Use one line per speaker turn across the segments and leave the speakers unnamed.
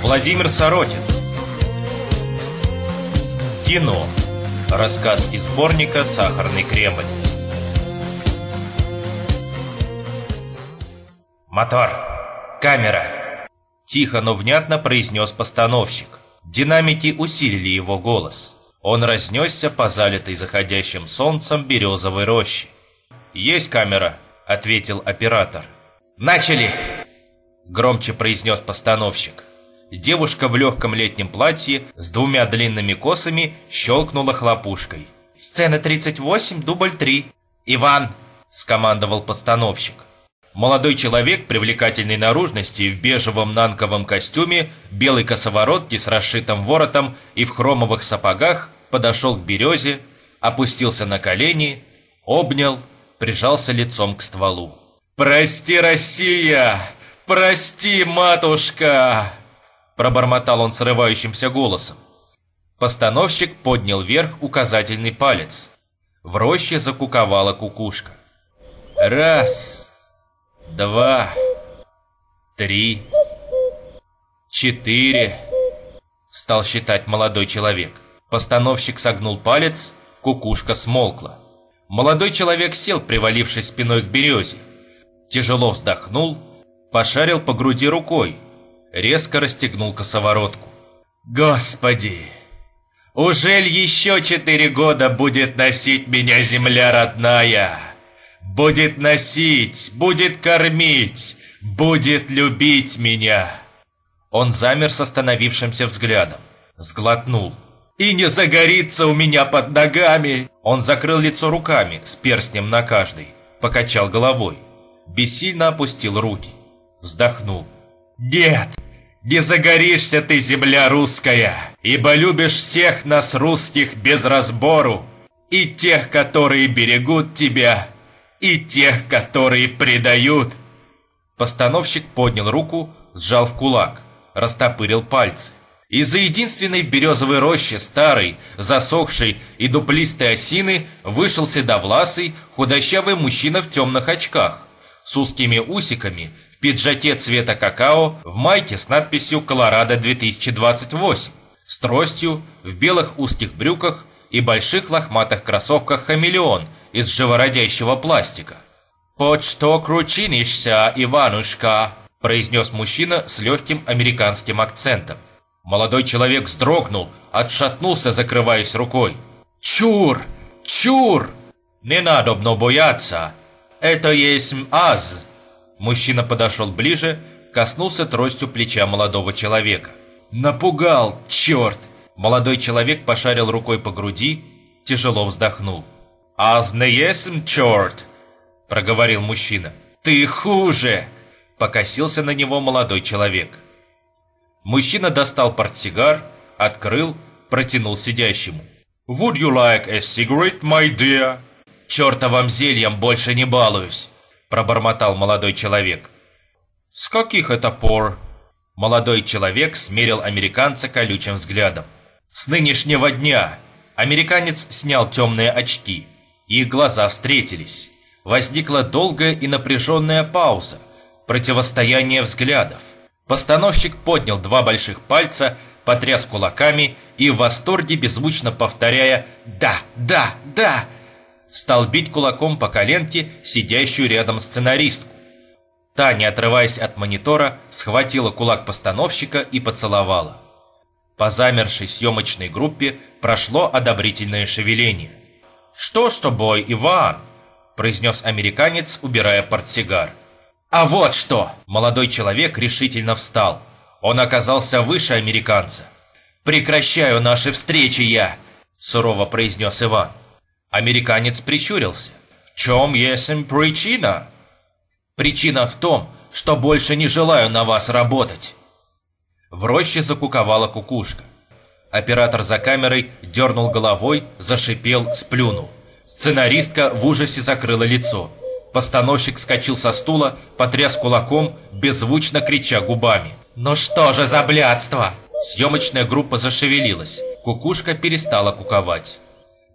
Владимир Сорокин Кино Рассказ из сборника «Сахарный Кремль» «Мотор! Камера!» Тихо, но внятно произнес постановщик. Динамики усилили его голос. Он разнесся по залитой заходящим солнцем березовой рощи. «Есть камера», — ответил оператор. «Начали!» — громче произнес постановщик. Девушка в легком летнем платье с двумя длинными косами щелкнула хлопушкой. «Сцена 38, дубль 3». «Иван!» – скомандовал постановщик. Молодой человек привлекательной наружности в бежевом нанковом костюме, белой косоворотке с расшитым воротом и в хромовых сапогах подошел к березе, опустился на колени, обнял, прижался лицом к стволу. «Прости, Россия! Прости, матушка!» Пробормотал он срывающимся голосом. Постановщик поднял вверх указательный палец. В роще закуковала кукушка. Раз, два, три, четыре. Стал считать молодой человек. Постановщик согнул палец, кукушка смолкла. Молодой человек сел, привалившись спиной к березе. Тяжело вздохнул, пошарил по груди рукой, резко расстегнул косоворотку. «Господи! Ужель еще четыре года будет носить меня земля родная? Будет носить, будет кормить, будет любить меня!» Он замер с остановившимся взглядом, сглотнул. «И не загорится у меня под ногами!» Он закрыл лицо руками с перстнем на каждой, покачал головой, бессильно опустил руки, вздохнул. «Нет, не загоришься ты, земля русская, ибо любишь всех нас русских без разбору, и тех, которые берегут тебя, и тех, которые предают». Постановщик поднял руку, сжал в кулак, растопырил пальцы. Из-за единственной березовой рощи старой, засохшей и дуплистой осины вышел седовласый, худощавый мужчина в темных очках, с узкими усиками пиджаке цвета какао, в майке с надписью «Колорадо 2028», с тростью, в белых узких брюках и больших лохматых кроссовках «Хамелеон» из живородящего пластика. «Под что кручинишься, Иванушка?» – произнес мужчина с легким американским акцентом. Молодой человек вздрогнул, отшатнулся, закрываясь рукой. «Чур! Чур!» «Не надо бояться! Это есть аз!» Мужчина подошел ближе, коснулся тростью плеча молодого человека. «Напугал, черт!» Молодой человек пошарил рукой по груди, тяжело вздохнул. «Аз не черт!» – проговорил мужчина. «Ты хуже!» – покосился на него молодой человек. Мужчина достал портсигар, открыл, протянул сидящему. «Would you like a cigarette, my dear?» «Чертовым зельем больше не балуюсь!» Пробормотал молодой человек. «С каких это пор?» Молодой человек смерил американца колючим взглядом. «С нынешнего дня!» Американец снял темные очки. Их глаза встретились. Возникла долгая и напряженная пауза. Противостояние взглядов. Постановщик поднял два больших пальца, потряс кулаками и в восторге беззвучно повторяя «Да! Да! Да!» Стал бить кулаком по коленке сидящую рядом сценаристку. Та, не отрываясь от монитора, схватила кулак постановщика и поцеловала. По замершей съемочной группе прошло одобрительное шевеление. «Что с тобой, Иван?» – произнес американец, убирая портсигар. «А вот что!» – молодой человек решительно встал. Он оказался выше американца. «Прекращаю наши встречи я!» – сурово произнес Иван. Американец прищурился. «В чем есть причина?» «Причина в том, что больше не желаю на вас работать». В роще закуковала кукушка. Оператор за камерой дернул головой, зашипел, сплюнул. Сценаристка в ужасе закрыла лицо. Постановщик скочил со стула, потряс кулаком, беззвучно крича губами. «Ну что же за блядство?» Съемочная группа зашевелилась. Кукушка перестала куковать.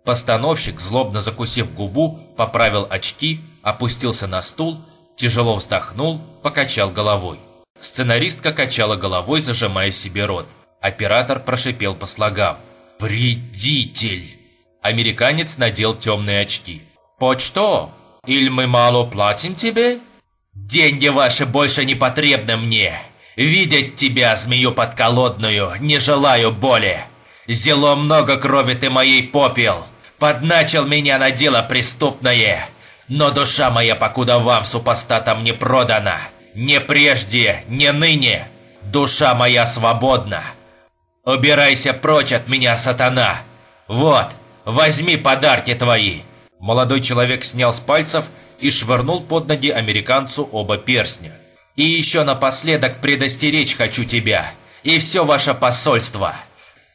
Постановщик, злобно закусив губу, поправил очки, опустился на стул, тяжело вздохнул, покачал головой. Сценаристка качала головой, зажимая себе рот. Оператор прошипел по слогам. «Вредитель!» Американец надел темные очки. «Под что? Или мы мало платим тебе?» «Деньги ваши больше не потребны мне. Видеть тебя, змею подколодную, не желаю боли. Зело много крови ты моей попел. Подначил меня на дело преступное. Но душа моя, покуда вам, супостатам, не продана. Не прежде, не ныне. Душа моя свободна. Убирайся прочь от меня, сатана. Вот, возьми подарки твои. Молодой человек снял с пальцев и швырнул под ноги американцу оба перстня. И еще напоследок предостеречь хочу тебя и все ваше посольство.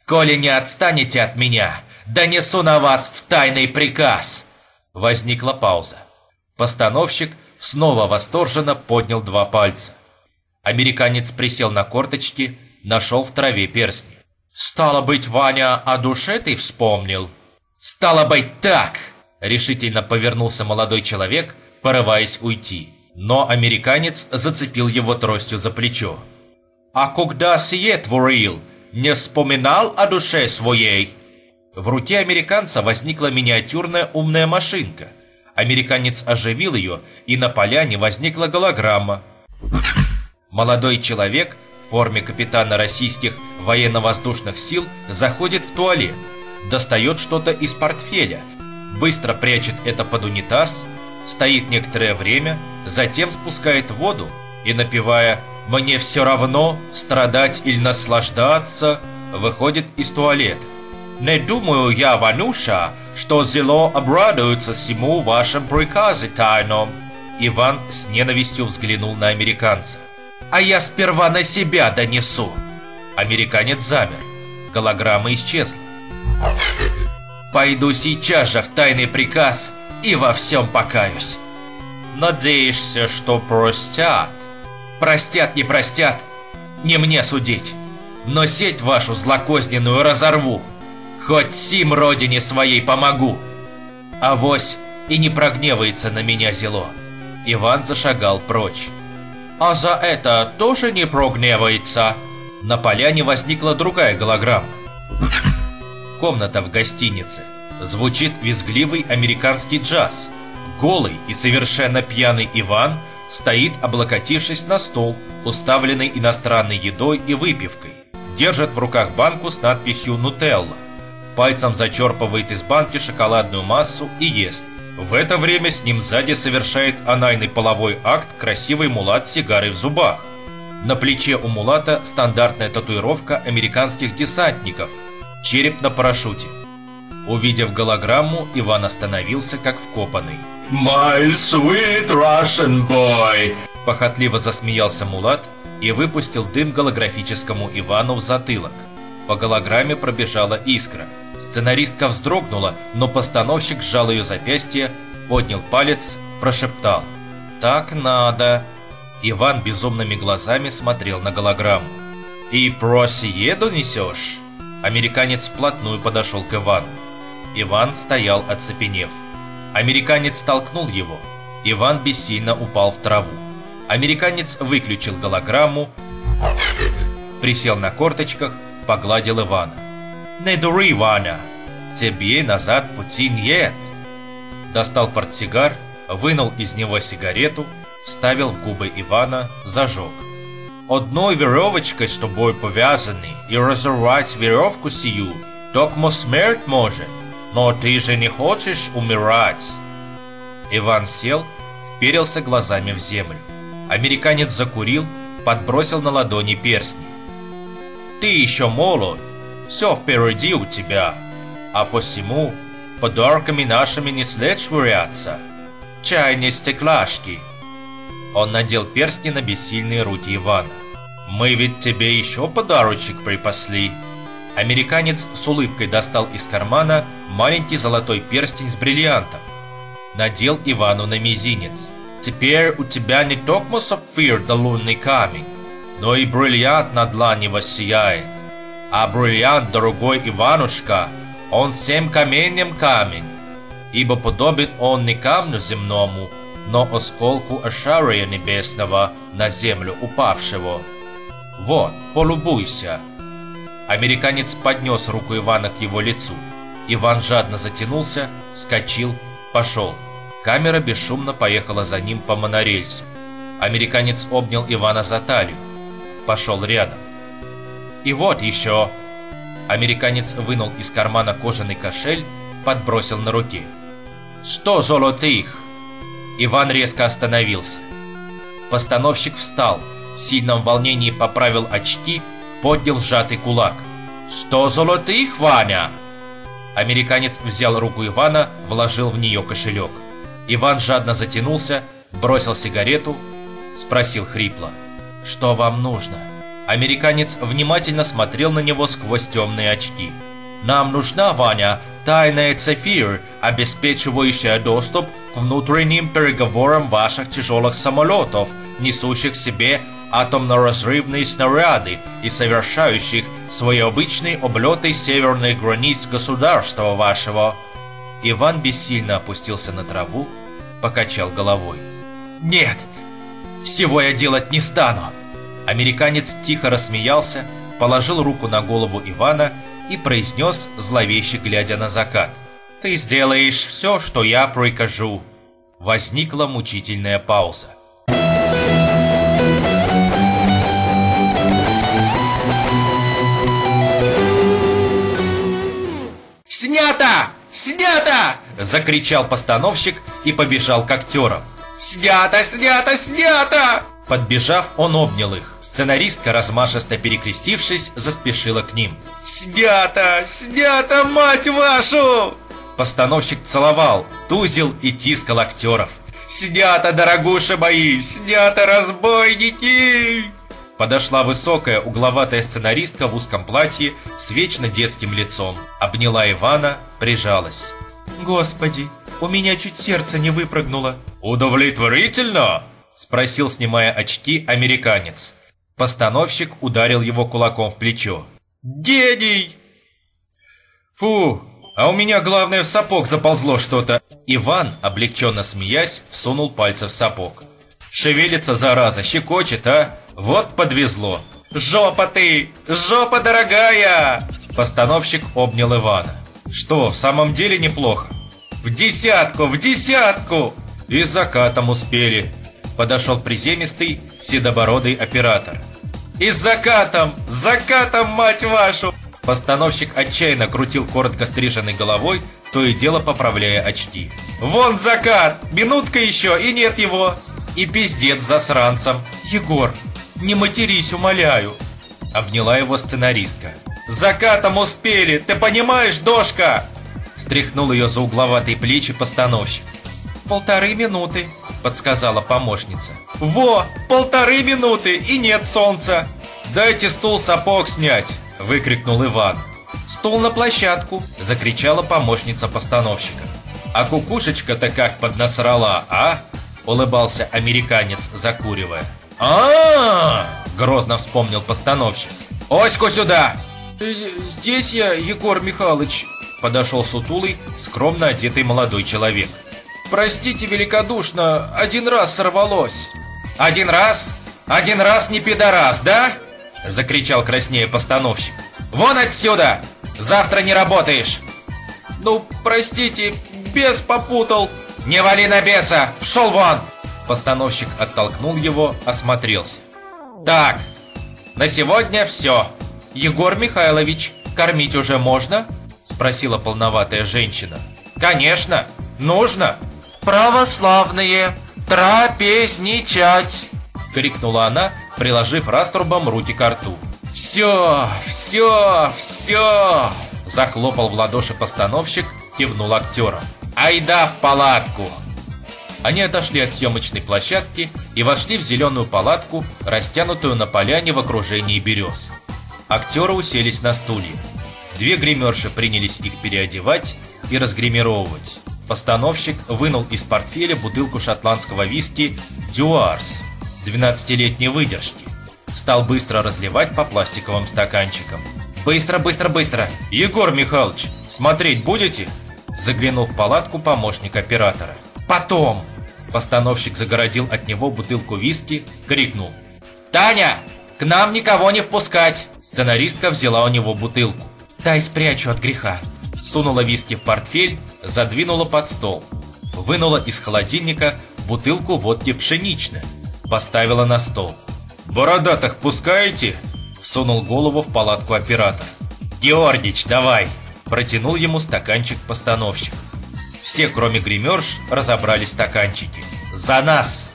Коли не отстанете от меня, донесу на вас в тайный приказ. Возникла пауза. Постановщик снова восторженно поднял два пальца. Американец присел на корточки, нашел в траве перстни. «Стало быть, Ваня, о душе ты вспомнил?» «Стало быть, так!» Решительно повернулся молодой человек, порываясь уйти. Но американец зацепил его тростью за плечо. «А когда сие творил, не вспоминал о душе своей?» В руке американца возникла миниатюрная умная машинка. Американец оживил ее, и на поляне возникла голограмма. Молодой человек в форме капитана российских военно-воздушных сил заходит в туалет, достает что-то из портфеля – быстро прячет это под унитаз, стоит некоторое время, затем спускает воду и, напевая «Мне все равно, страдать или наслаждаться», выходит из туалета. «Не думаю я, Вануша, что зело обрадуется всему вашим приказе тайном». Иван с ненавистью взглянул на американца. «А я сперва на себя донесу!» Американец замер. Голограмма исчезла. Пойду сейчас же в тайный приказ и во всем покаюсь. Надеешься, что простят? Простят, не простят, не мне судить. Но сеть вашу злокозненную разорву. Хоть сим родине своей помогу. Авось и не прогневается на меня зело. Иван зашагал прочь. А за это тоже не прогневается. На поляне возникла другая голограмма комната в гостинице. Звучит визгливый американский джаз. Голый и совершенно пьяный Иван стоит, облокотившись на стол, уставленный иностранной едой и выпивкой. Держит в руках банку с надписью «Нутелла». Пальцем зачерпывает из банки шоколадную массу и ест. В это время с ним сзади совершает анальный половой акт красивый мулат с сигарой в зубах. На плече у мулата стандартная татуировка американских десантников – Череп на парашюте. Увидев голограмму, Иван остановился как вкопанный.
«My sweet Russian boy!»
Похотливо засмеялся Мулат и выпустил дым голографическому Ивану в затылок. По голограмме пробежала искра. Сценаристка вздрогнула, но постановщик сжал ее запястье, поднял палец, прошептал. «Так надо!» Иван безумными глазами смотрел на голограмму. «И про сие донесешь?» Американец вплотную подошел к Ивану. Иван стоял оцепенев. Американец толкнул его. Иван бессильно упал в траву. Американец выключил голограмму, присел на корточках, погладил Ивана. «Не дури, Ваня! Тебе назад пути нет!» Достал портсигар, вынул из него сигарету, вставил в губы Ивана, зажег. Одной веревочкой с тобой повязаны, и разорвать веревку сию, только смерть может, но ты же не хочешь умирать. Иван сел, вперился глазами в землю. Американец закурил, подбросил на ладони перстни. Ты еще молод, все впереди у тебя, а посему подарками нашими не след швыряться. Чай не стеклашки. Он надел перстни на бессильные руки Ивана. «Мы ведь тебе еще подарочек припасли». Американец с улыбкой достал из кармана маленький золотой перстень с бриллиантом. Надел Ивану на мизинец. «Теперь у тебя не только сапфир да лунный камень, но и бриллиант на длани воссияет. А бриллиант, дорогой Иванушка, он всем каменем камень, ибо подобен он не камню земному, но осколку шария небесного на землю упавшего. Вот, полюбуйся. Американец поднес руку Ивана к его лицу. Иван жадно затянулся, вскочил, пошел. Камера бесшумно поехала за ним по монорельсу. Американец обнял Ивана за талию. Пошел рядом. И вот еще. Американец вынул из кармана кожаный кошель, подбросил на руке. «Что золотых?» Иван резко остановился. Постановщик встал, в сильном волнении поправил очки, поднял сжатый кулак. «Что золотых, Ваня?» Американец взял руку Ивана, вложил в нее кошелек. Иван жадно затянулся, бросил сигарету, спросил хрипло. «Что вам нужно?» Американец внимательно смотрел на него сквозь темные очки. «Нам нужна, Ваня, тайная цифир, обеспечивающая доступ к внутренним переговорам ваших тяжелых самолетов, несущих в себе атомно-разрывные снаряды и совершающих свои обычные облеты северных границ государства вашего». Иван бессильно опустился на траву, покачал головой. «Нет, всего я делать не стану!» Американец тихо рассмеялся, положил руку на голову Ивана и произнес, зловеще глядя на закат. «Ты сделаешь все, что я прикажу». Возникла мучительная пауза. «Снято! Снято!» – закричал постановщик и побежал к актерам. «Снято! Снято! Снято!» Подбежав, он обнял их. Сценаристка, размашисто перекрестившись, заспешила к ним. «Снято! Снято, мать вашу!» Постановщик целовал, тузил и тискал актеров. «Снято, дорогуша мои! Снято, разбойники!» Подошла высокая, угловатая сценаристка в узком платье с вечно детским лицом. Обняла Ивана, прижалась. «Господи, у меня чуть сердце не выпрыгнуло». «Удовлетворительно?» – спросил, снимая очки, американец. Постановщик ударил его кулаком в плечо. «Гений!» «Фу, а у меня главное в сапог заползло что-то!» Иван, облегченно смеясь, всунул пальцы в сапог. «Шевелится, зараза, щекочет, а? Вот подвезло!» «Жопа ты! Жопа дорогая!» Постановщик обнял Ивана. «Что, в самом деле неплохо?» «В десятку! В десятку!» «И с закатом успели!» Подошел приземистый, седобородый оператор. «И с закатом! С закатом, мать вашу!» Постановщик отчаянно крутил коротко стриженной головой, то и дело поправляя очки. «Вон закат! Минутка еще, и нет его!» И пиздец засранцам. «Егор, не матерись, умоляю!» Обняла его сценаристка. «Закатом успели, ты понимаешь, дошка?» Встряхнул ее за угловатые плечи постановщик. «Полторы минуты», — подсказала помощница. «Во, полторы минуты и нет солнца!» «Дайте стул сапог снять!» — выкрикнул Иван. «Стул на площадку!» — закричала помощница постановщика. «А кукушечка-то как поднасрала, а?» — улыбался американец, закуривая. а, грозно вспомнил постановщик. «Оську сюда!» «Здесь я, Егор Михайлович», — подошел сутулый, скромно одетый молодой человек. «Простите великодушно, один раз сорвалось». «Один раз? Один раз не пидорас, да?» — закричал краснее постановщик. «Вон отсюда! Завтра не работаешь!» «Ну, простите, бес попутал!» «Не вали на беса! Пшел вон!» Постановщик оттолкнул его, осмотрелся. «Так, на сегодня все!» «Егор Михайлович, кормить уже можно?» Спросила полноватая женщина. «Конечно! Нужно!» «Православные! Трапезничать!» Крикнула она, приложив раструбом руки к рту. «Все! Все! Все!» Захлопал в ладоши постановщик, кивнул актерам. «Айда в палатку!» Они отошли от съемочной площадки и вошли в зеленую палатку, растянутую на поляне в окружении берез. Актеры уселись на стулья. Две гримерши принялись их переодевать и разгримировывать. Постановщик вынул из портфеля бутылку шотландского виски «Дюарс» 12-летней выдержки. Стал быстро разливать по пластиковым стаканчикам. «Быстро, быстро, быстро! Егор Михайлович, смотреть будете?» Заглянул в палатку помощник оператора. «Потом!» Постановщик загородил от него бутылку виски, крикнул. «Таня, к нам никого не впускать!» Сценаристка взяла у него бутылку. «Дай спрячу от греха». Сунула виски в портфель, задвинула под стол. Вынула из холодильника бутылку водки пшеничной. Поставила на стол. «Бородатых пускаете?» Сунул голову в палатку оператор. «Георгич, давай!» Протянул ему стаканчик постановщик. Все, кроме гримерш, разобрали стаканчики. «За нас!»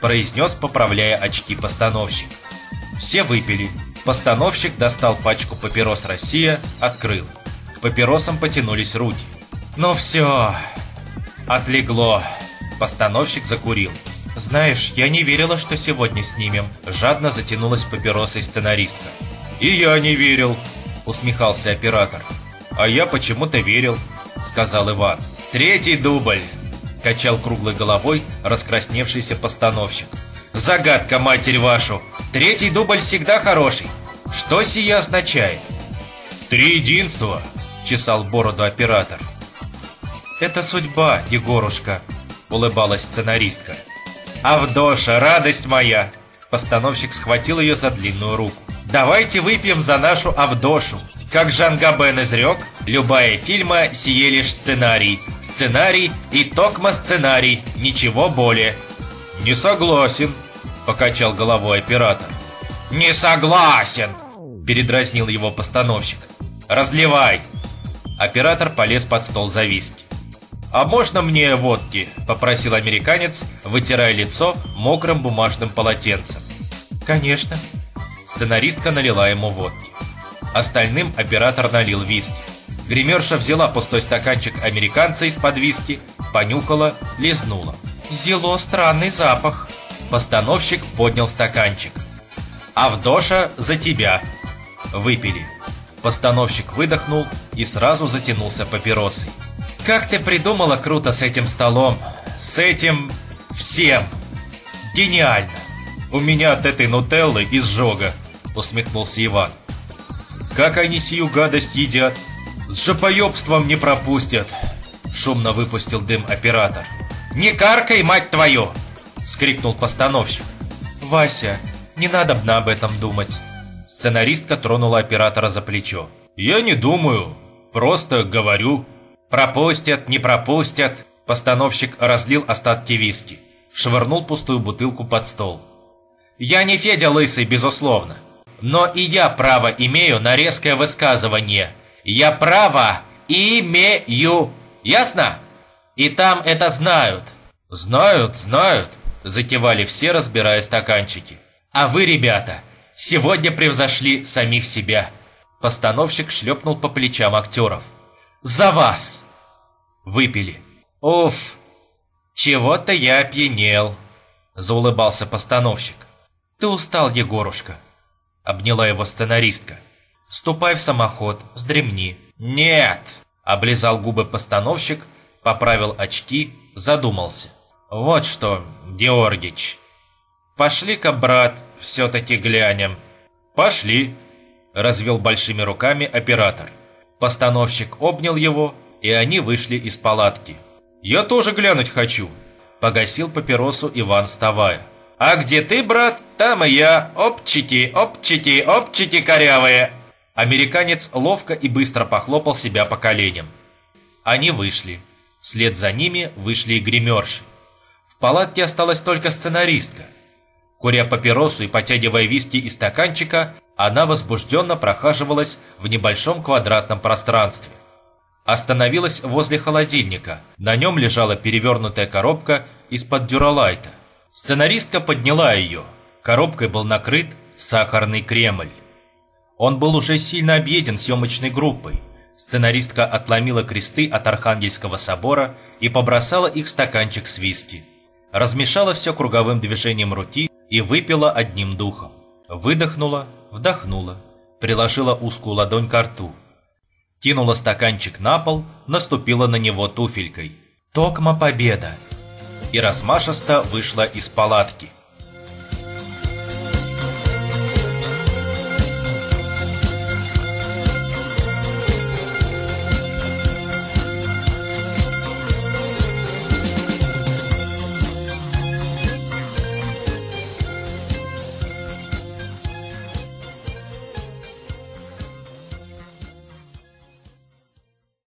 произнес, поправляя очки постановщик. Все выпили. Постановщик достал пачку папирос «Россия», открыл. К папиросам потянулись руки. «Ну все, отлегло». Постановщик закурил. «Знаешь, я не верила, что сегодня снимем». Жадно затянулась папиросой сценаристка. «И я не верил», усмехался оператор. «А я почему-то верил», сказал Иван. «Третий дубль», качал круглой головой раскрасневшийся постановщик. «Загадка, матерь вашу! Третий дубль всегда хороший. Что сия означает?» «Три единства», чесал бороду оператор. «Это судьба, Егорушка», улыбалась сценаристка. «Авдоша, радость моя!» Постановщик схватил ее за длинную руку. «Давайте выпьем за нашу Авдошу!» Как Жан Габен изрек, любая фильма сие лишь сценарий. Сценарий и токма сценарий, ничего более. «Не согласен», — покачал головой оператор. «Не согласен!» — передразнил его постановщик. «Разливай!» Оператор полез под стол за виски. «А можно мне водки?» – попросил американец, вытирая лицо мокрым бумажным полотенцем. «Конечно». Сценаристка налила ему водки. Остальным оператор налил виски. Гримерша взяла пустой стаканчик американца из-под виски, понюхала, лизнула. «Зело странный запах». Постановщик поднял стаканчик. «Авдоша, за тебя!» Выпили. Постановщик выдохнул и сразу затянулся папиросой. Как ты придумала круто с этим столом, с этим всем. Гениально. У меня от этой нутеллы изжога, усмехнулся Иван. Как они сию гадость едят? С жопоебством не пропустят. Шумно выпустил дым оператор. «Не каркай, мать твою!» — скрикнул постановщик. «Вася, не надо б об этом думать». Сценаристка тронула оператора за плечо. «Я не думаю, просто говорю». Пропустят, не пропустят. Постановщик разлил остатки виски. Швырнул пустую бутылку под стол. Я не Федя Лысый, безусловно. Но и я право имею на резкое высказывание. Я право имею. Ясно? И там это знают. Знают, знают, закивали все, разбирая стаканчики. А вы, ребята, сегодня превзошли самих себя. Постановщик шлепнул по плечам актеров. За вас!» Выпили. «Уф, чего-то я опьянел», – заулыбался постановщик. «Ты устал, Егорушка», – обняла его сценаристка. «Ступай в самоход, вздремни». «Нет!» – облизал губы постановщик, поправил очки, задумался. «Вот что, Георгич, пошли-ка, брат, все-таки глянем». «Пошли», – развел большими руками оператор. Постановщик обнял его, и они вышли из палатки. «Я тоже глянуть хочу», – погасил папиросу Иван, вставая. «А где ты, брат, там и я. Опчики, опчики, опчики корявые!» Американец ловко и быстро похлопал себя по коленям. Они вышли. Вслед за ними вышли и гримерши. В палатке осталась только сценаристка. Куря папиросу и потягивая виски из стаканчика, она возбужденно прохаживалась в небольшом квадратном пространстве. Остановилась возле холодильника. На нем лежала перевернутая коробка из-под дюралайта. Сценаристка подняла ее. Коробкой был накрыт сахарный кремль. Он был уже сильно объеден съемочной группой. Сценаристка отломила кресты от Архангельского собора и побросала их в стаканчик с виски. Размешала все круговым движением руки и выпила одним духом. Выдохнула, вдохнула, приложила узкую ладонь к рту. Кинула стаканчик на пол, наступила на него туфелькой. Токма победа! И размашисто вышла из палатки.